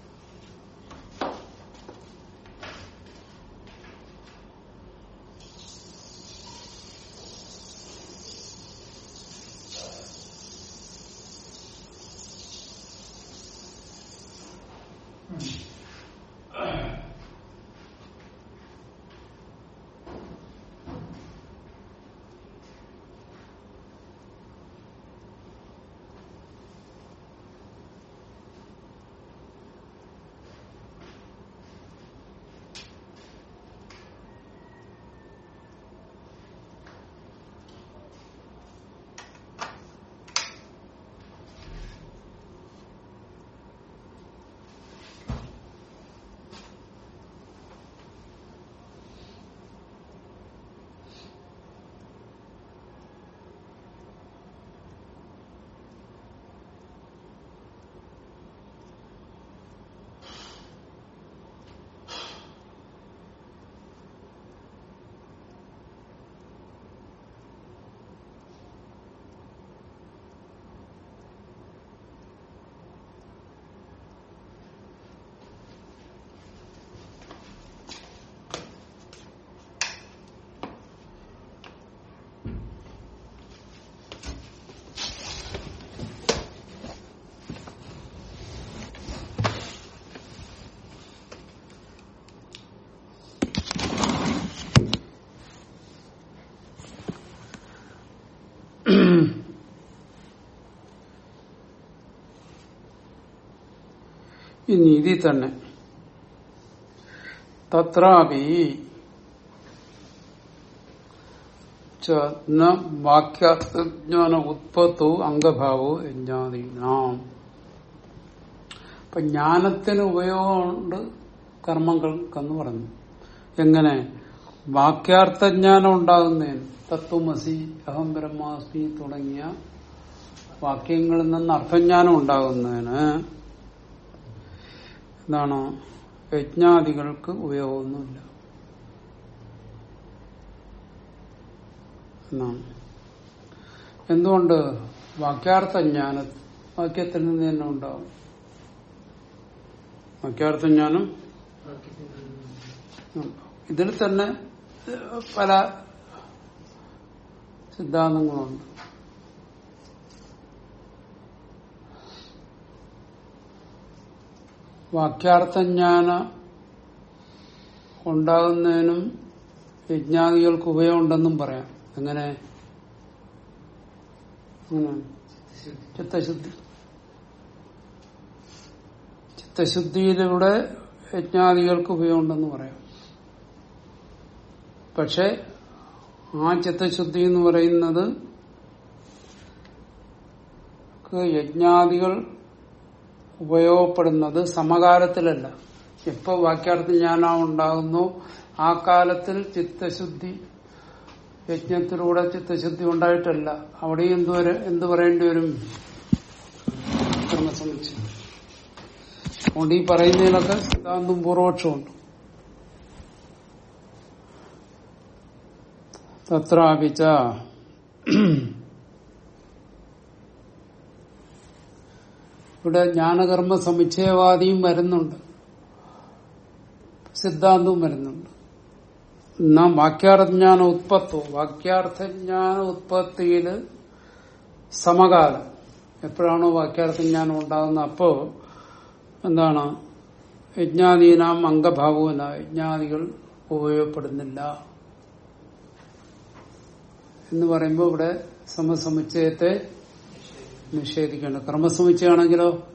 ഇനി ഇതിൽ തന്നെ. തത്രാപി വാക്യാജ്ഞാന ഉത്പത്തു അംഗഭാവോ യജ്ഞാതീനാം അപ്പൊ ജ്ഞാനത്തിന് ഉപയോഗമുണ്ട് കർമ്മങ്ങൾക്കെന്ന് പറഞ്ഞു എങ്ങനെ? വാക്യാർത്ഥജ്ഞാനം ഉണ്ടാകുന്നതിന്. തത്വമസി അഹം ബ്രഹ്മാസ്മി തുടങ്ങിയ വാക്യങ്ങളിൽ നിന്ന് അർത്ഥജ്ഞാനം ഉണ്ടാകുന്നതിന് എന്താണ് യജ്ഞാദികൾക്ക് ഉപയോഗമൊന്നുമില്ല. എന്നാണ്. എന്തുകൊണ്ട്? വാക്യാർത്ഥ ജ്ഞാനം വാക്യത്തിൽ നിന്ന് തന്നെ ഉണ്ടാവും. വാക്യാർത്ഥ ജ്ഞാനം ഇതിൽ തന്നെ പല സിദ്ധാന്തങ്ങളുണ്ട്. വാക്യാർത്ഥജ്ഞാന ഉണ്ടാകുന്നതിനും യജ്ഞാദികൾക്ക് ഉപയോഗമുണ്ടെന്നും പറയാം. അങ്ങനെയാണ് ചിത്തശുദ്ധി. ചിത്തശുദ്ധിയിലൂടെ യജ്ഞാദികൾക്ക് ഉപയോഗമുണ്ടെന്ന് പറയാം. പക്ഷെ ആ ചിത്തശുദ്ധി എന്ന് പറയുന്നത് യജ്ഞാദികൾ ഉപയോഗപ്പെടുന്നത് സമകാലത്തിലല്ല. എപ്പോ വാക്യാർത്ഥം ഞാനാ ഉണ്ടാകുന്നു. ആ കാലത്തിൽ ചിത്തശുദ്ധി യജ്ഞത്തിലൂടെ ചിത്തശുദ്ധി ഉണ്ടായിട്ടല്ല. അവിടെയും എന്ത് എന്ത് പറയേണ്ടി വരും? അതുകൊണ്ട് ഈ പറയുന്നതിലൊക്കെ സിദ്ധാന്തം പൂർവക്ഷമുണ്ട് തത്രാപിച്ച ഇവിടെ ജ്ഞാനകർമ്മ സമുച്ചയവാദിയും വരുന്നുണ്ട്. സിദ്ധാന്തവും വരുന്നുണ്ട്. നാം വാക്യാർത്ഥജ്ഞാന ഉത്പത്തോ വാക്യാർത്ഥജ്ഞാന ഉത്പത്തിയിൽ സമകാലം. എപ്പോഴാണോ വാക്യാർത്ഥജ്ഞാനം ഉണ്ടാകുന്ന അപ്പോ എന്താണ്? യജ്ഞാദീനാം അംഗഭാവവുമില്ല യജ്ഞാദികൾ ഉപയോഗപ്പെടുന്നില്ല. എന്ന് പറയുമ്പോൾ ഇവിടെ സമസമുച്ചയത്തെ നിഷേധിക്കേണ്ട. ക്രമസമുച്ചയാണെങ്കിലോ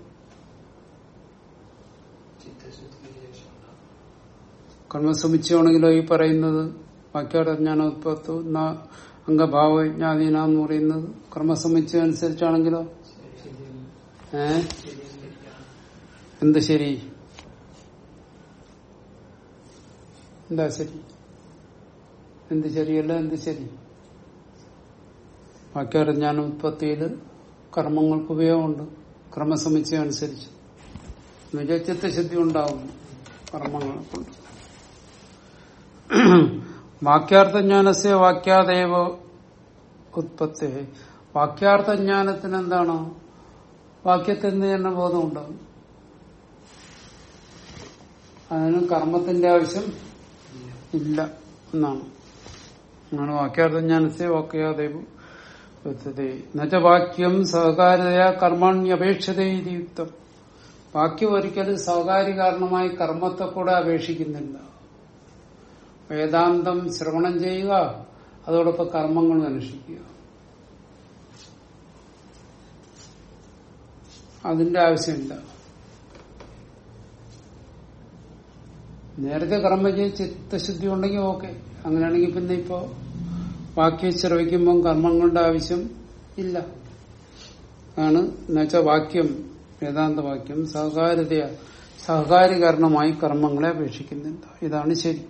കർമ്മസമുച്ചയാണെങ്കിലോ ഈ പറയുന്നത്? വാക്യാർത്ഥജ്ഞാന ഉത്പത്തു അംഗഭാവ യജ്ഞാദീന എന്ന് പറയുന്നത് ക്രമസമുച്ചയം അനുസരിച്ചാണെങ്കിലോ ഏ? എന്ത് ശരി? എന്താ ശരി? എന്ത് ശരിയല്ല എന്ത് ശരി? വാക്യാർത്ഥജ്ഞാന ഉത്പത്തിയിൽ കർമ്മങ്ങൾക്ക് ഉപയോഗമുണ്ട്. ക്രമസമുച്ചയം അനുസരിച്ച് എന്നുവെച്ചാൽ ചിത്തശുദ്ധി ഉണ്ടാകും കർമ്മങ്ങളെ കൊണ്ട് വാക്യാർത്ഥജ്ഞാനസ്യ വാക്യാദേവ ഉത്പത്തി. വാക്യാർത്ഥജ്ഞാനത്തിന് എന്താണ് വാക്യത്തിൽ നിന്ന് തന്നെ ബോധം ഉണ്ടാകും അതിന് കർമ്മത്തിന്റെ ആവശ്യം ഇല്ല എന്നാണ്. അങ്ങനെ വാക്യാർത്ഥജ്ഞാനസ്യ വാക്യാദേവ എന്നുവെച്ച വാക്യം സഹകാരിതയാ കർമാണ്യപേക്ഷത യുക്തം. വാക്യം ഒരിക്കലും സഹകാരി കാരണമായി കർമ്മത്തെ കൂടെ അപേക്ഷിക്കുന്നില്ല. വേദാന്തം ശ്രവണം ചെയ്യുക അതോടൊപ്പം കർമ്മങ്ങൾ അനുഷ്ഠിക്കുക. അതിന്റെ ആവശ്യമില്ല. നേരത്തെ കർമ്മം ചെയ്ത് ചിത്തശുദ്ധി ഉണ്ടെങ്കിൽ ഓക്കെ. അങ്ങനെയാണെങ്കിൽ പിന്നെ ഇപ്പോ വാക്യം ശ്രവിക്കുമ്പം കർമ്മങ്ങളുടെ ആവശ്യം ഇല്ല. ആണ്. എന്നുവെച്ചാൽ വാക്യം വേദാന്ത വാക്യം സഹകാരിത സഹകാരികരണമായി കർമ്മങ്ങളെ അപേക്ഷിക്കുന്നില്ല ഇതാണ് ശരി.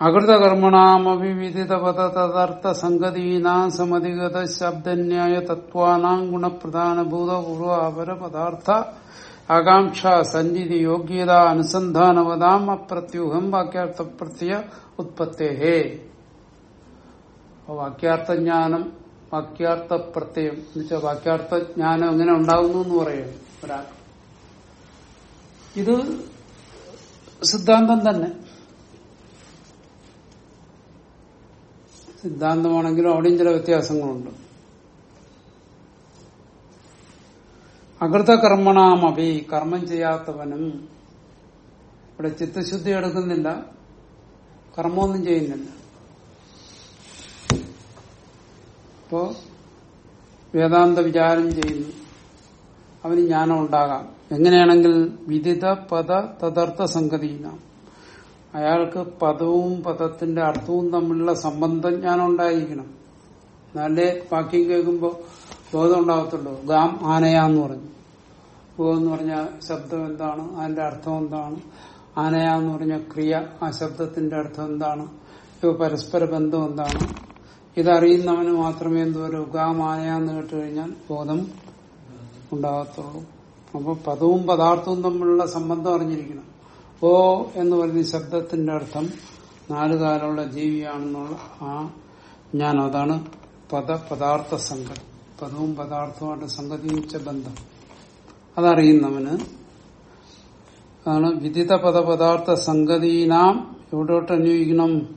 അകൃതകർമ്മണാമവിവിധിത പദ തദർത്ഥ സംഗതീനാം ശബ്ദന്യായ തത്വാനാം ഗുണപ്രധാനഭൂത പൂർവ അപര പദാർത്ഥ ആകാംക്ഷ സഞ്ചിതി യോഗ്യത അനുസന്ധാനവതാം അപ്രത്യൂഹം വാക്യാർത്ഥ പ്രത്യ ഉത്പത്തേഹേ. വാക്യാർത്ഥജ്ഞാനം വാക്യാർത്ഥ പ്രത്യയം എന്നുവെച്ചാൽ വാക്യാർത്ഥ ജ്ഞാനം എങ്ങനെ ഉണ്ടാകുന്നു എന്ന് പറയും ഒരാൾ. ഇത് സിദ്ധാന്തം തന്നെ. സിദ്ധാന്തമാണെങ്കിലും അവിടെയും ചില വ്യത്യാസങ്ങളുണ്ട്. അകൃതകർമ്മണാമപി കർമ്മം ചെയ്യാത്തവനും ഇവിടെ ചിത്തശുദ്ധി എടുക്കുന്നില്ല കർമ്മമൊന്നും ചെയ്യുന്നില്ല. ഇപ്പോ വേദാന്ത വിചാരം ചെയ്യുന്നു. അവന് ജ്ഞാനം ഉണ്ടാകാം. എങ്ങനെയാണെങ്കിൽ വിദിത പദ തദർത്ഥ സംഗതിയിനാം അയാൾക്ക് പദവും പദത്തിന്റെ അർത്ഥവും തമ്മിലുള്ള സംബന്ധം ജ്ഞാനം ഉണ്ടായിരിക്കണം. എന്നാലേ വാക്യം കേൾക്കുമ്പോൾ ബോധം ഉണ്ടാകത്തുള്ളൂ. ഗാം ആനയാന്ന് പറഞ്ഞു. ഗോ എന്ന് പറഞ്ഞ ശബ്ദം എന്താണ്? അതിന്റെ അർത്ഥം എന്താണ്? ആനയാന്ന് പറഞ്ഞ ക്രിയ ആ ശബ്ദത്തിന്റെ അർത്ഥം എന്താണ്? ഇവ പരസ്പര ബന്ധം എന്താണ്? ഇതറിയുന്നവന് മാത്രമേ എന്തോരം ഗാം എന്ന് കേട്ട് കഴിഞ്ഞാൽ ബോധം ഉണ്ടാകത്തുള്ളൂ. അപ്പൊ പദവും പദാർത്ഥവും തമ്മിലുള്ള സംബന്ധം അറിഞ്ഞിരിക്കണം. ഓ എന്ന് പറയുന്ന ശബ്ദത്തിന്റെ അർത്ഥം നാലുകാലമുള്ള ജീവിയാണെന്നുള്ള ആ ഞാൻ അതാണ് പദ പദാർത്ഥ സംഗതി പദവും പദാർത്ഥവുമായിട്ട് സംഗതിച്ച ബന്ധം. അതറിയുന്നവന് അതാണ് വിദിത പദ പദാർത്ഥ സംഗതീനാം എവിടോട്ട് അന്വയിക്കണം?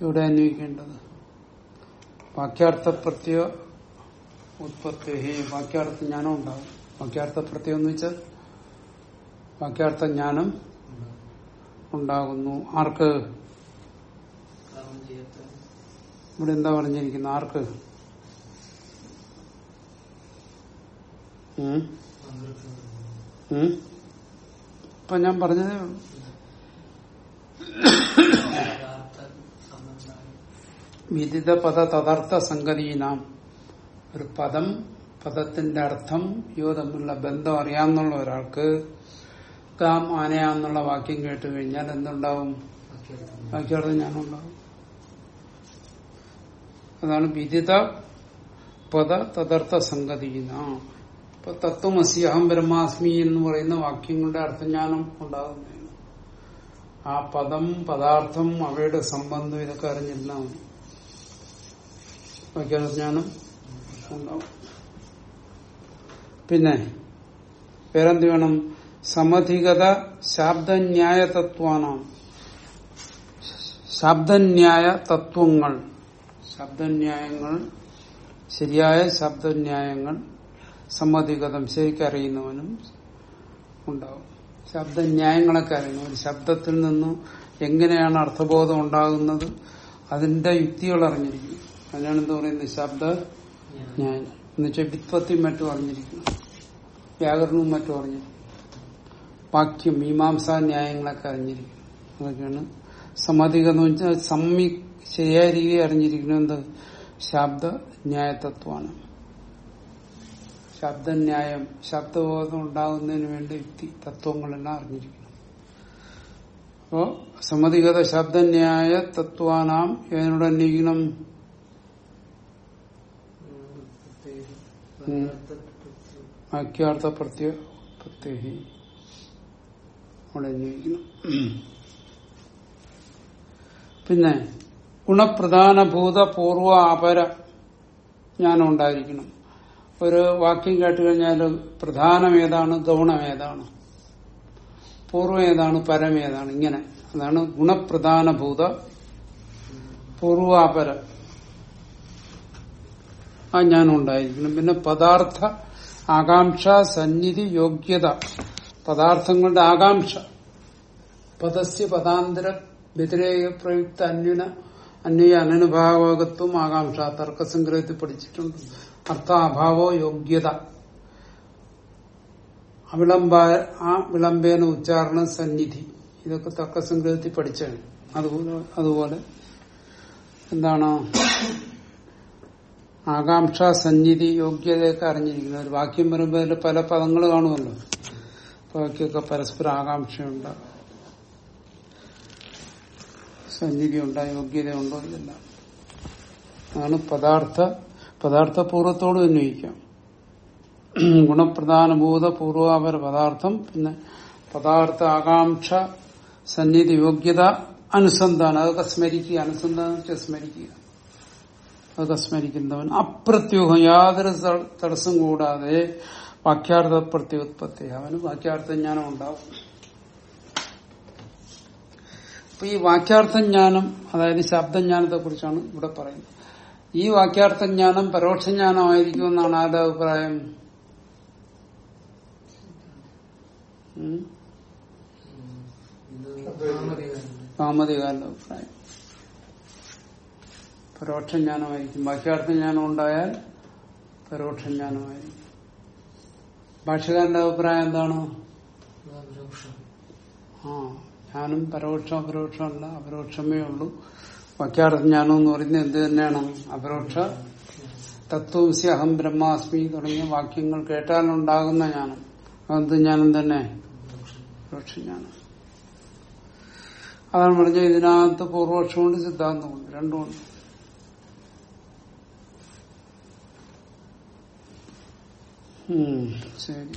ഇവിടെ അന്വയിക്കേണ്ടത് വാക്യാർത്ഥ പ്രത്യ ഉത്പത്തി വാക്യാർത്ഥ ജ്ഞാനം ഉണ്ടാകും വാക്യാർത്ഥ പ്രത്യം എന്ന് വെച്ചാൽ വാക്യാർത്ഥ ജ്ഞാനം ഉണ്ടാകുന്നു. ആർക്ക്? ഇവിടെ എന്താ പറഞ്ഞിരിക്കുന്നത്? ആർക്ക്? ഇപ്പൊ ഞാൻ പറഞ്ഞതേ വിദിത പദ തദർത്ഥ സംഗതീനാം ഒരു പദം പദത്തിന്റെ അർത്ഥം ഇവ തമ്മിലുള്ള ബന്ധം അറിയാമെന്നുള്ള ഒരാൾക്ക് കാം ആനയാന്നുള്ള വാക്യം കേട്ട് കഴിഞ്ഞാൽ എന്തുണ്ടാവും? വാക്യാർത്ഥം ഞാനുണ്ടാവും. അതാണ് വിദിത പദ തദർത്ഥ സംഗതിന ഇപ്പൊ തത്വമസി അഹം ബ്രഹ്മാസ്മി എന്ന് പറയുന്ന വാക്യങ്ങളുടെ അർത്ഥം ഞാനും ഉണ്ടാകുന്നതാണ് ആ പദം പദാർത്ഥം അവയുടെ സംബന്ധം ഇതൊക്കെ അറിഞ്ഞിരുന്നാൽ മതി. വാക്യാർത്ഥജ്ഞാനം ഉണ്ടാവും. പിന്നെ വേറെന്ത് വേണം? സമധികത ശാബ്ദന്യായ തത്വാനാണ് ശബ്ദന്യായ തത്വങ്ങൾ ശബ്ദന്യായങ്ങൾ ശരിയായ ശബ്ദന്യായങ്ങൾ സമ്മതിഗതം ശരിക്കറിയുന്നവനും ഉണ്ടാവും. ശബ്ദന്യായങ്ങളൊക്കെ അറിയണം ഒരു ശബ്ദത്തിൽ നിന്ന് എങ്ങനെയാണ് അർത്ഥബോധം ഉണ്ടാകുന്നത്? അതിന്റെ യുക്തികൾ അറിഞ്ഞിരിക്കും അതിനാണ് എന്താ പറയുന്നത് ശബ്ദ ന്യായം എന്നുവെച്ചാൽ വിത്പത്തിയും മറ്റും അറിഞ്ഞിരിക്കുന്നു. വ്യാകരണവും മറ്റും അറിഞ്ഞിരിക്കും വാക്യം മീമാംസാ ന്യായങ്ങളൊക്കെ അറിഞ്ഞിരിക്കുന്നു. അതൊക്കെയാണ് സമാധിക എന്ന് വെച്ചാൽ സമ്മി ശരിയായ രീതി അറിഞ്ഞിരിക്കുന്നത് എന്ത്? ശബ്ദ ന്യായതത്വമാണ്. ശബ്ദന്യായം ശബ്ദബോധം ഉണ്ടാകുന്നതിന് വേണ്ടി യുക്തി തത്വങ്ങളെല്ലാം അറിഞ്ഞിരിക്കുന്നു. അപ്പോ സമ്മതിഗത ശബ്ദന്യായ തത്വാനാം ഏതിനോട് അന്വേഷിക്കണം വാക്യാർത്ഥ പ്രത്യ പ്രത്യേകി അവിടെ പിന്നെ ഗുണപ്രധാനഭൂത പൂർവ അപര ജ്ഞാനം ഉണ്ടായിരിക്കണം ഒരു വാക്യം കേട്ട് കഴിഞ്ഞാൽ പ്രധാനം ഏതാണ്? ഗൗണം ഏതാണ്? പൂർവം ഏതാണ്? പരം ഏതാണ്? ഇങ്ങനെ. അതാണ് ഗുണപ്രധാനഭൂത പൂർവാപര ആ ജ്ഞാനം ഉണ്ടായിരിക്കണം പിന്നെ പദാർത്ഥ ആകാംക്ഷ സന്നിധി യോഗ്യത. പദാർത്ഥങ്ങളുടെ ആകാംക്ഷ. പദസ്യ പദാന്തര വ്യതിരേക പ്രയുക്ത അന്യന അന്വയ അനനുഭാവകത്വം ആകാംക്ഷ. തർക്കസംഗ്രഹത്തിൽ പഠിച്ചിട്ടുണ്ട്. അർത്ഥാഭാവോ യോഗ്യത. അവിളംബ ആ വിളംബേന ഉച്ചാരണ സന്നിധി. ഇതൊക്കെ തർക്കസംഗ്രഹത്തിൽ പഠിച്ചാണ്. അതുപോലെ അതുപോലെ എന്താണ്? ആകാംക്ഷ സന്നിധി യോഗ്യതയൊക്കെ അറിഞ്ഞിരിക്കുന്നത് ഒരു വാക്യം വരുമ്പോൾ അതിൽ പല പദങ്ങൾ കാണുമല്ലോ. ബാക്കിയൊക്കെ പരസ്പര ആകാംക്ഷയുണ്ട്. സന്നിധിയുണ്ട് യോഗ്യതയുണ്ടോ ഇതല്ല. അതാണ് പദാർത്ഥ പദാർത്ഥപൂർവത്തോട് ഉന്നയിക്കാം. ഗുണപ്രധാനഭൂത പൂർവാപര പദാർത്ഥം പിന്നെ പദാർത്ഥ ആകാംക്ഷ സന്നിധി യോഗ്യത അനുസന്ധാനം. അതൊക്കെ സ്മരിക്കുക അനുസന്ധാനം സ്മരിക്കുക. അതൊക്കെ സ്മരിക്കുന്നവൻ അപ്രത്യൂഹം യാതൊരു തടസ്സം കൂടാതെ വാക്യാർത്ഥ പ്രത്യുത്പത്തി അവന് വാക്യാർത്ഥ ജ്ഞാനം ഉണ്ടാവും അപ്പൊ ഈ വാക്യാർത്ഥ ജ്ഞാനം അതായത് ശബ്ദജ്ഞാനത്തെ കുറിച്ചാണ് ഇവിടെ പറയുന്നത്. ഈ വാക്യാർത്ഥ ജ്ഞാനം പരോക്ഷ ജ്ഞാനമായിരിക്കുമെന്നാണ് ആരുടെ അഭിപ്രായം? കാമതികാരന്റെ അഭിപ്രായം. പരോക്ഷ ജ്ഞാനമായിരിക്കും. ബാഹ്യാർത്ഥ ജ്ഞാനം ഉണ്ടായാൽ പരോക്ഷ ജ്ഞാനമായിരിക്കും. ഭാഷകാരന്റെ അഭിപ്രായം എന്താണ്? ആ ഞാനും പരോക്ഷം അപരോക്ഷമല്ല അപരോക്ഷമേ ഉള്ളൂ. വാക്യാർത്ഥ ജ്ഞാനം എന്ന് പറയുന്നത് എന്ത് തന്നെയാണ്? അപരോക്ഷ തത്വസി അഹം ബ്രഹ്മാസ്മി തുടങ്ങിയ വാക്യങ്ങൾ കേട്ടാലുണ്ടാകുന്ന ജ്ഞാനം. അതെന്ത് ജ്ഞാനം തന്നെ? പരോക്ഷ ജ്ഞാനം. അതാണ് പറഞ്ഞത് ഇതിനകത്ത് പൂർവപക്ഷമുണ്ട് സിദ്ധാന്തമുണ്ട്. രണ്ടുമുണ്ട്. ശരി.